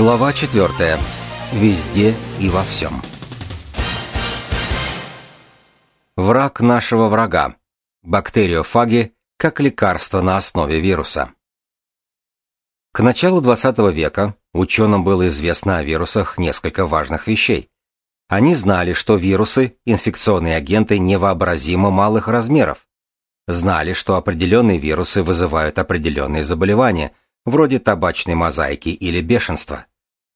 Глава 4. Везде и во всем. Враг нашего врага. Бактериофаги как лекарство на основе вируса. К началу XX века ученым было известно о вирусах несколько важных вещей. Они знали, что вирусы – инфекционные агенты невообразимо малых размеров. Знали, что определенные вирусы вызывают определенные заболевания, вроде табачной мозаики или бешенства.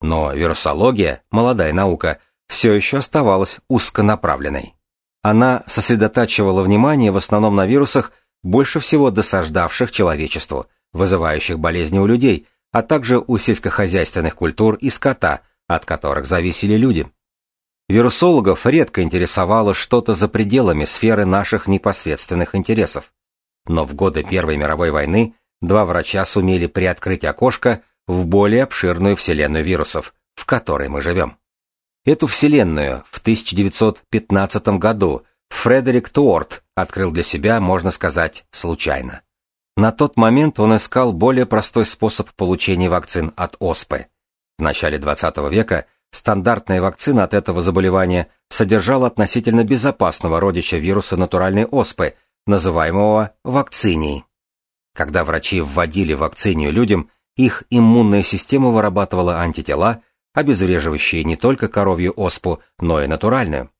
Но вирусология, молодая наука, все еще оставалась узконаправленной. Она сосредотачивала внимание в основном на вирусах, больше всего досаждавших человечеству, вызывающих болезни у людей, а также у сельскохозяйственных культур и скота, от которых зависели люди. Вирусологов редко интересовало что-то за пределами сферы наших непосредственных интересов. Но в годы Первой мировой войны два врача сумели приоткрыть окошко в более обширную вселенную вирусов, в которой мы живем. Эту вселенную в 1915 году Фредерик Туорт открыл для себя, можно сказать, случайно. На тот момент он искал более простой способ получения вакцин от оспы. В начале 20 века стандартная вакцина от этого заболевания содержала относительно безопасного родича вируса натуральной оспы, называемого вакцинией. Когда врачи вводили вакцинию людям, их иммунная система вырабатывала антитела, обезвреживающие не только коровью оспу, но и натуральную.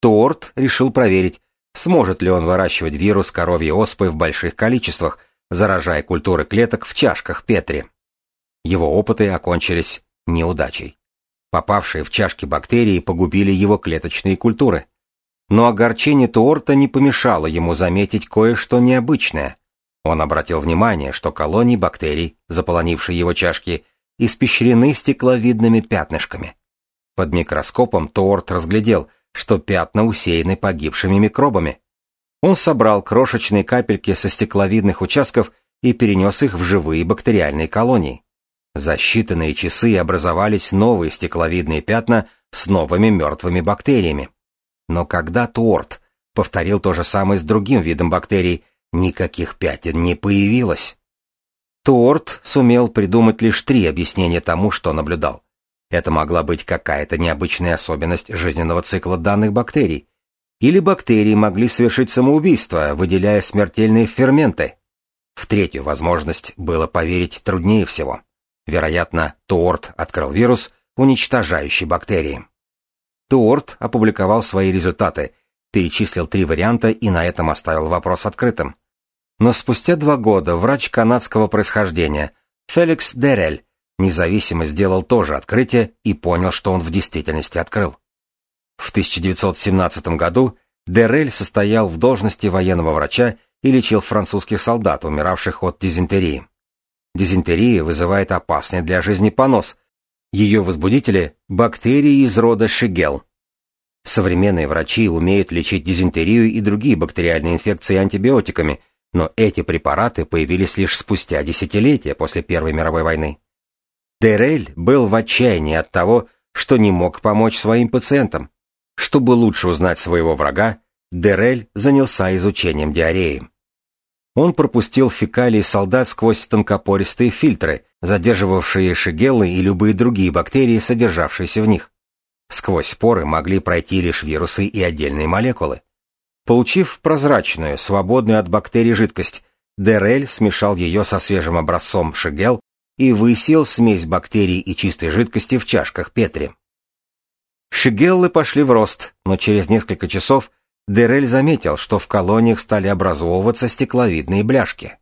Торт решил проверить, сможет ли он выращивать вирус коровьей оспы в больших количествах, заражая культуры клеток в чашках Петри. Его опыты окончились неудачей. Попавшие в чашки бактерии погубили его клеточные культуры. Но огорчение Туорта не помешало ему заметить кое-что необычное. Он обратил внимание, что колонии бактерий, заполонившие его чашки, испещрены стекловидными пятнышками. Под микроскопом Туорт разглядел, что пятна усеяны погибшими микробами. Он собрал крошечные капельки со стекловидных участков и перенес их в живые бактериальные колонии. За считанные часы образовались новые стекловидные пятна с новыми мертвыми бактериями. Но когда Туорт повторил то же самое с другим видом бактерий, Никаких пятен не появилось. Туорт сумел придумать лишь три объяснения тому, что наблюдал. Это могла быть какая-то необычная особенность жизненного цикла данных бактерий. Или бактерии могли совершить самоубийство, выделяя смертельные ферменты. В третью возможность было поверить труднее всего. Вероятно, Туорт открыл вирус, уничтожающий бактерии. Туорт опубликовал свои результаты, перечислил три варианта и на этом оставил вопрос открытым. Но спустя два года врач канадского происхождения Феликс Дерель независимо сделал то же открытие и понял, что он в действительности открыл. В 1917 году Дерель состоял в должности военного врача и лечил французских солдат, умиравших от дизентерии. Дизентерия вызывает опасный для жизни понос. Ее возбудители – бактерии из рода Шигел. Современные врачи умеют лечить дизентерию и другие бактериальные инфекции антибиотиками – но эти препараты появились лишь спустя десятилетия после Первой мировой войны. Дерель был в отчаянии от того, что не мог помочь своим пациентам. Чтобы лучше узнать своего врага, Дерель занялся изучением диареи. Он пропустил фекалии солдат сквозь тонкопористые фильтры, задерживавшие шигеллы и любые другие бактерии, содержавшиеся в них. Сквозь споры могли пройти лишь вирусы и отдельные молекулы. Получив прозрачную, свободную от бактерий жидкость, Дерель смешал ее со свежим образцом Шигел и высеял смесь бактерий и чистой жидкости в чашках Петри. Шигеллы пошли в рост, но через несколько часов Дерель заметил, что в колониях стали образовываться стекловидные бляшки.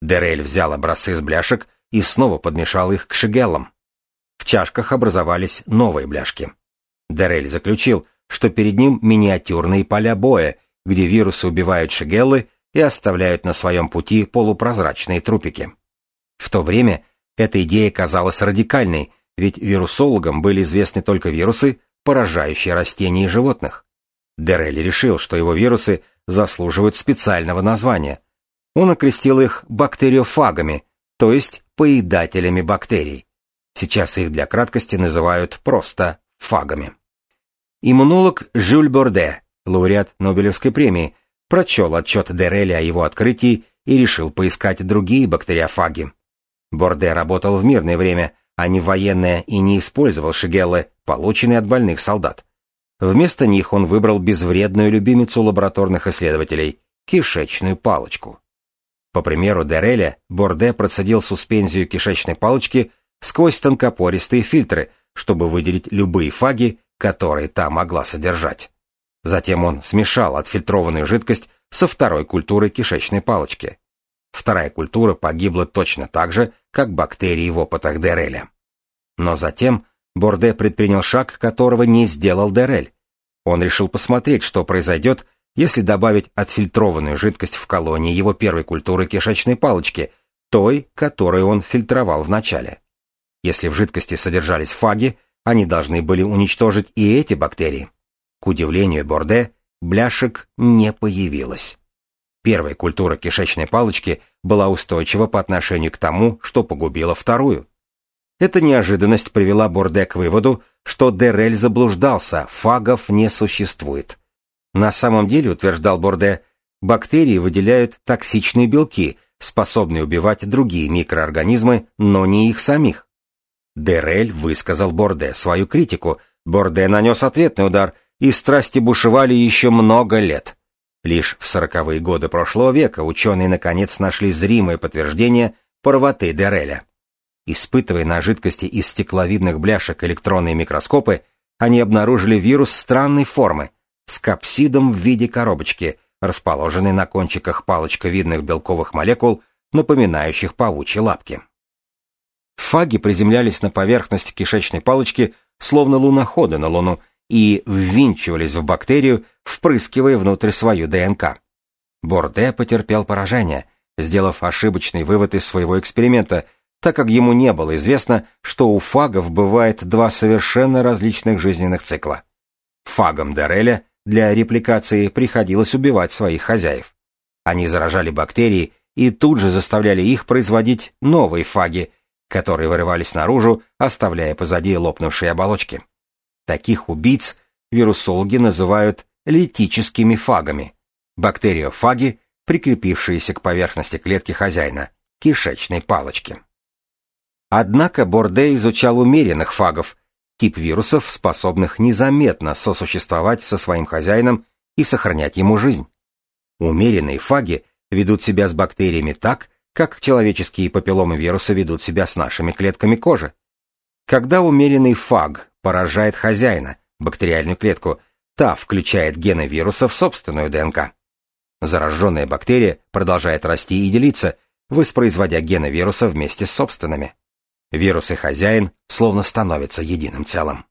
Дерель взял образцы из бляшек и снова подмешал их к шигеллам. В чашках образовались новые бляшки. Дерель заключил, что перед ним миниатюрные поля боя, где вирусы убивают шигеллы и оставляют на своем пути полупрозрачные трупики. В то время эта идея казалась радикальной, ведь вирусологам были известны только вирусы, поражающие растения и животных. Дерелли решил, что его вирусы заслуживают специального названия. Он окрестил их бактериофагами, то есть поедателями бактерий. Сейчас их для краткости называют просто фагами. Иммунолог Жюль Борде лауреат Нобелевской премии, прочел отчет Дерелли о его открытии и решил поискать другие бактериофаги. Борде работал в мирное время, а не военное и не использовал шигеллы, полученные от больных солдат. Вместо них он выбрал безвредную любимицу лабораторных исследователей – кишечную палочку. По примеру Дереля, Борде процедил суспензию кишечной палочки сквозь тонкопористые фильтры, чтобы выделить любые фаги, которые та могла содержать. Затем он смешал отфильтрованную жидкость со второй культурой кишечной палочки. Вторая культура погибла точно так же, как бактерии в опытах Дереля. Но затем Борде предпринял шаг, которого не сделал Дерель. Он решил посмотреть, что произойдет, если добавить отфильтрованную жидкость в колонии его первой культуры кишечной палочки, той, которую он фильтровал вначале. Если в жидкости содержались фаги, они должны были уничтожить и эти бактерии. К удивлению Борде, бляшек не появилось. Первая культура кишечной палочки была устойчива по отношению к тому, что погубила вторую. Эта неожиданность привела Борде к выводу, что Дерель заблуждался, фагов не существует. На самом деле, утверждал Борде, бактерии выделяют токсичные белки, способные убивать другие микроорганизмы, но не их самих. Дерель высказал Борде свою критику, Борде нанес ответный удар, и страсти бушевали еще много лет. Лишь в сороковые годы прошлого века ученые наконец нашли зримое подтверждение правоты Дереля. Испытывая на жидкости из стекловидных бляшек электронные микроскопы, они обнаружили вирус странной формы, с капсидом в виде коробочки, расположенной на кончиках палочковидных белковых молекул, напоминающих паучьи лапки. Фаги приземлялись на поверхность кишечной палочки, словно луноходы на Луну, и ввинчивались в бактерию, впрыскивая внутрь свою ДНК. Борде потерпел поражение, сделав ошибочный вывод из своего эксперимента, так как ему не было известно, что у фагов бывает два совершенно различных жизненных цикла. Фагам Дереля для репликации приходилось убивать своих хозяев. Они заражали бактерии и тут же заставляли их производить новые фаги, которые вырывались наружу, оставляя позади лопнувшие оболочки. Таких убийц вирусологи называют литическими фагами. Бактериофаги, прикрепившиеся к поверхности клетки хозяина, кишечной палочки. Однако Борде изучал умеренных фагов, тип вирусов, способных незаметно сосуществовать со своим хозяином и сохранять ему жизнь. Умеренные фаги ведут себя с бактериями так, как человеческие папилломы вируса ведут себя с нашими клетками кожи. Когда умеренный фаг поражает хозяина, бактериальную клетку, та включает гены вируса в собственную ДНК. Зараженная бактерия продолжает расти и делиться, воспроизводя гены вируса вместе с собственными. Вирус и хозяин словно становятся единым целым.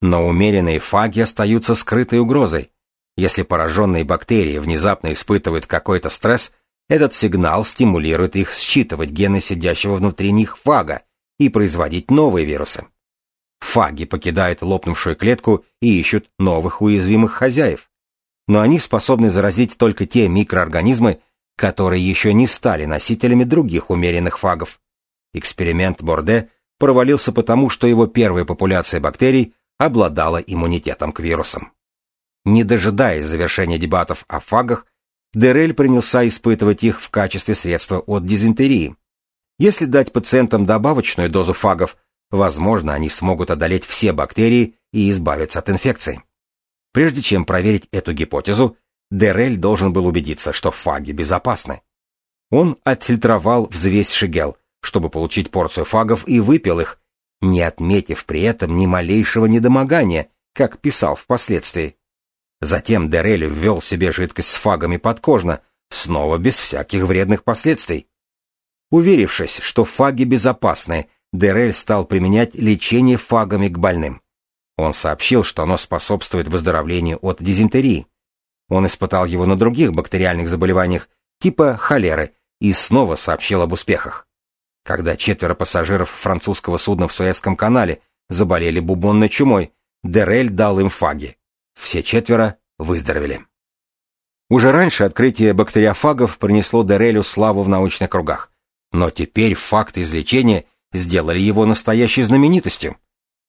Но умеренные фаги остаются скрытой угрозой. Если пораженные бактерии внезапно испытывают какой-то стресс, этот сигнал стимулирует их считывать гены сидящего внутри них фага и производить новые вирусы. Фаги покидают лопнувшую клетку и ищут новых уязвимых хозяев. Но они способны заразить только те микроорганизмы, которые еще не стали носителями других умеренных фагов. Эксперимент Борде провалился потому, что его первая популяция бактерий обладала иммунитетом к вирусам. Не дожидаясь завершения дебатов о фагах, Дерель принялся испытывать их в качестве средства от дизентерии. Если дать пациентам добавочную дозу фагов, возможно, они смогут одолеть все бактерии и избавиться от инфекции. Прежде чем проверить эту гипотезу, Дерель должен был убедиться, что фаги безопасны. Он отфильтровал взвесь Шигел, чтобы получить порцию фагов, и выпил их, не отметив при этом ни малейшего недомогания, как писал впоследствии. Затем Дерель ввел себе жидкость с фагами подкожно, снова без всяких вредных последствий. Уверившись, что фаги безопасны, Дерель стал применять лечение фагами к больным. Он сообщил, что оно способствует выздоровлению от дизентерии. Он испытал его на других бактериальных заболеваниях, типа холеры, и снова сообщил об успехах. Когда четверо пассажиров французского судна в Суэцком канале заболели бубонной чумой, Дерель дал им фаги. Все четверо выздоровели. Уже раньше открытие бактериофагов принесло Дерелю славу в научных кругах. Но теперь факты излечения сделали его настоящей знаменитостью.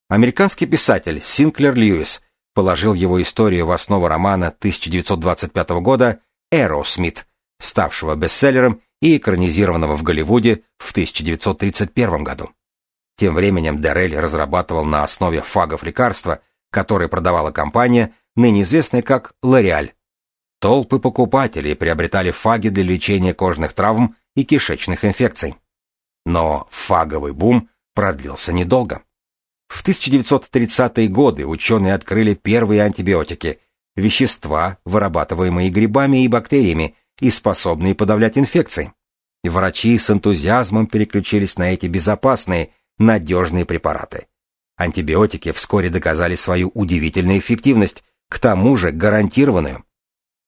Американский писатель Синклер Льюис положил его историю в основу романа 1925 года «Эро Смит», ставшего бестселлером и экранизированного в Голливуде в 1931 году. Тем временем Дерель разрабатывал на основе фагов лекарства, которые продавала компания, ныне известная как Лореаль. Толпы покупателей приобретали фаги для лечения кожных травм и кишечных инфекций. Но фаговый бум продлился недолго. В 1930-е годы ученые открыли первые антибиотики, вещества, вырабатываемые грибами и бактериями и способные подавлять инфекции. Врачи с энтузиазмом переключились на эти безопасные, надежные препараты. Антибиотики вскоре доказали свою удивительную эффективность, к тому же гарантированную.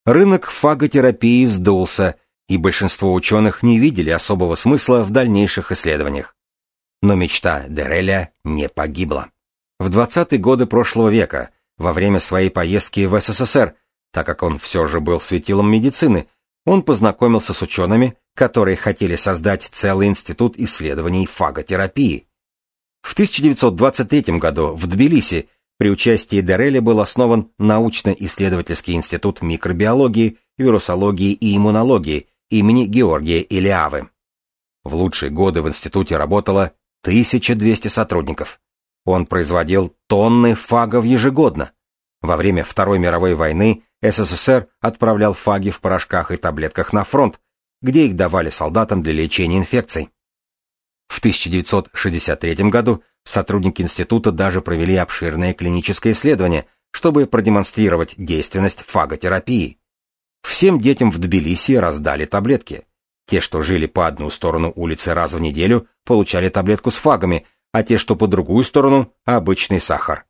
Рынок фаготерапии сдулся, и большинство ученых не видели особого смысла в дальнейших исследованиях. Но мечта Дереля не погибла. В 20-е годы прошлого века, во время своей поездки в СССР, так как он все же был светилом медицины, он познакомился с учеными, которые хотели создать целый институт исследований фаготерапии. В 1923 году в Тбилиси при участии Дереля был основан научно-исследовательский институт микробиологии, вирусологии и иммунологии имени Георгия Илиавы. В лучшие годы в институте работало 1200 сотрудников. Он производил тонны фагов ежегодно. Во время Второй мировой войны СССР отправлял фаги в порошках и таблетках на фронт, где их давали солдатам для лечения инфекций. В 1963 году сотрудники института даже провели обширное клиническое исследование, чтобы продемонстрировать действенность фаготерапии. Всем детям в Тбилиси раздали таблетки. Те, что жили по одну сторону улицы раз в неделю, получали таблетку с фагами, а те, что по другую сторону, обычный сахар.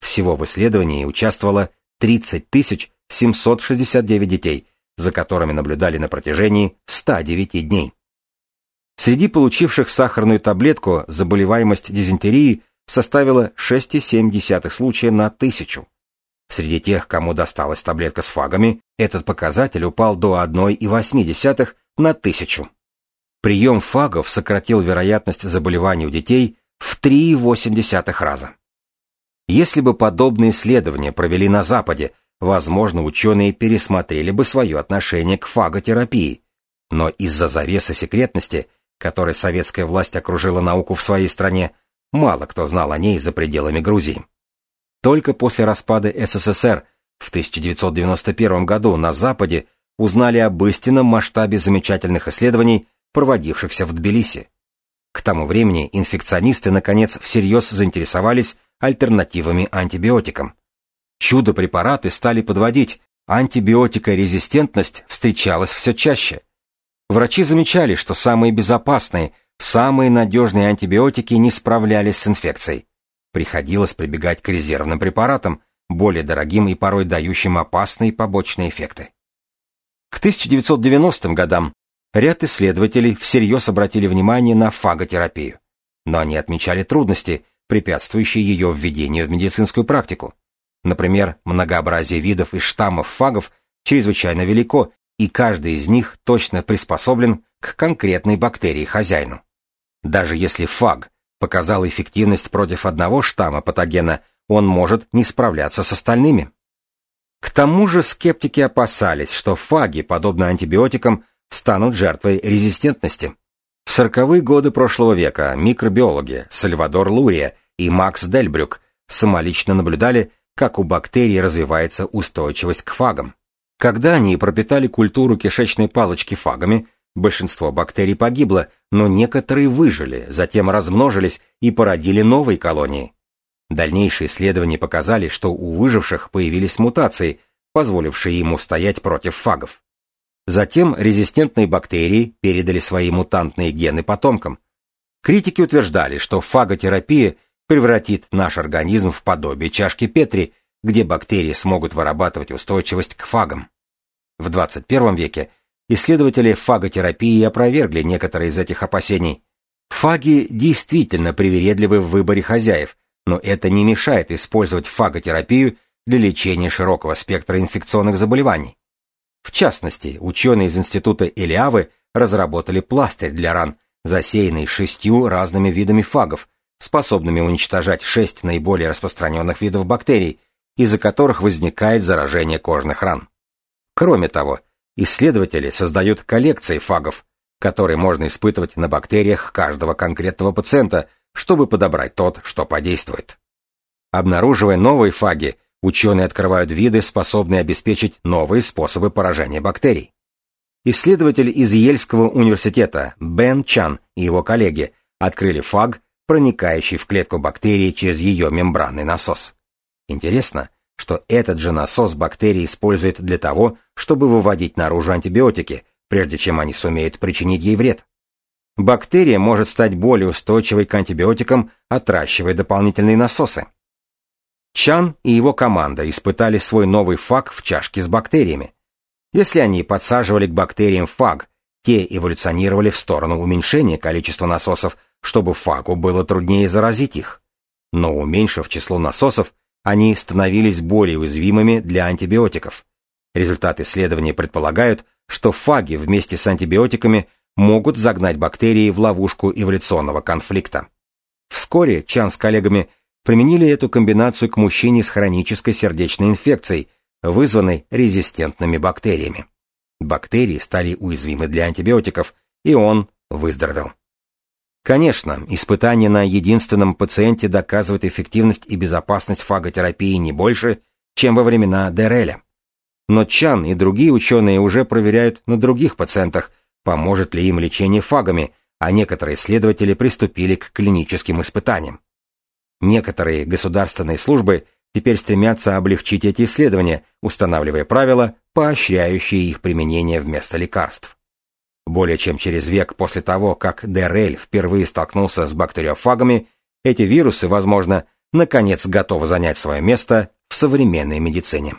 Всего в исследовании участвовало 30 769 детей, за которыми наблюдали на протяжении 109 дней. Среди получивших сахарную таблетку заболеваемость дизентерии составила 6,7 случая на тысячу. Среди тех, кому досталась таблетка с фагами, этот показатель упал до 1,8 на тысячу. Прием фагов сократил вероятность заболеваний у детей в 3,8 раза. Если бы подобные исследования провели на Западе, возможно, ученые пересмотрели бы свое отношение к фаготерапии. Но из-за завесы секретности, которой советская власть окружила науку в своей стране, мало кто знал о ней за пределами Грузии. Только после распада СССР в 1991 году на Западе узнали об истинном масштабе замечательных исследований, проводившихся в Тбилиси. К тому времени инфекционисты, наконец, всерьез заинтересовались альтернативами антибиотикам. Чудо-препараты стали подводить, антибиотикорезистентность встречалась все чаще. Врачи замечали, что самые безопасные, самые надежные антибиотики не справлялись с инфекцией. Приходилось прибегать к резервным препаратам, более дорогим и порой дающим опасные побочные эффекты. К 1990 годам ряд исследователей всерьез обратили внимание на фаготерапию, но они отмечали трудности, препятствующие ее введению в медицинскую практику. Например, многообразие видов и штаммов фагов чрезвычайно велико, и каждый из них точно приспособлен к конкретной бактерии хозяину. Даже если фаг показал эффективность против одного штамма патогена, он может не справляться с остальными. К тому же скептики опасались, что фаги, подобно антибиотикам, станут жертвой резистентности. В сороковые годы прошлого века микробиологи Сальвадор Лурия и Макс Дельбрюк самолично наблюдали, как у бактерий развивается устойчивость к фагам. Когда они пропитали культуру кишечной палочки фагами, большинство бактерий погибло, но некоторые выжили, затем размножились и породили новые колонии. Дальнейшие исследования показали, что у выживших появились мутации, позволившие ему стоять против фагов. Затем резистентные бактерии передали свои мутантные гены потомкам. Критики утверждали, что фаготерапия превратит наш организм в подобие чашки Петри, где бактерии смогут вырабатывать устойчивость к фагам. В 21 веке исследователи фаготерапии опровергли некоторые из этих опасений. Фаги действительно привередливы в выборе хозяев, но это не мешает использовать фаготерапию для лечения широкого спектра инфекционных заболеваний. В частности, ученые из института Элиавы разработали пластырь для ран, засеянный шестью разными видами фагов, способными уничтожать шесть наиболее распространенных видов бактерий, из-за которых возникает заражение кожных ран. Кроме того, исследователи создают коллекции фагов, которые можно испытывать на бактериях каждого конкретного пациента, чтобы подобрать тот, что подействует. Обнаруживая новые фаги, ученые открывают виды, способные обеспечить новые способы поражения бактерий. Исследователь из Ельского университета Бен Чан и его коллеги открыли фаг, проникающий в клетку бактерии через ее мембранный насос. Интересно, что этот же насос бактерии использует для того, чтобы выводить наружу антибиотики, прежде чем они сумеют причинить ей вред. Бактерия может стать более устойчивой к антибиотикам, отращивая дополнительные насосы. Чан и его команда испытали свой новый фаг в чашке с бактериями. Если они подсаживали к бактериям фаг, те эволюционировали в сторону уменьшения количества насосов, чтобы фагу было труднее заразить их. Но уменьшив число насосов, они становились более уязвимыми для антибиотиков. Результаты исследования предполагают, что фаги вместе с антибиотиками могут загнать бактерии в ловушку эволюционного конфликта. Вскоре Чан с коллегами применили эту комбинацию к мужчине с хронической сердечной инфекцией, вызванной резистентными бактериями. Бактерии стали уязвимы для антибиотиков, и он выздоровел. Конечно, испытание на единственном пациенте доказывает эффективность и безопасность фаготерапии не больше, чем во времена Дереля. Но Чан и другие ученые уже проверяют на других пациентах, поможет ли им лечение фагами, а некоторые исследователи приступили к клиническим испытаниям. Некоторые государственные службы теперь стремятся облегчить эти исследования, устанавливая правила, поощряющие их применение вместо лекарств. Более чем через век после того, как Дерель впервые столкнулся с бактериофагами, эти вирусы, возможно, наконец готовы занять свое место в современной медицине.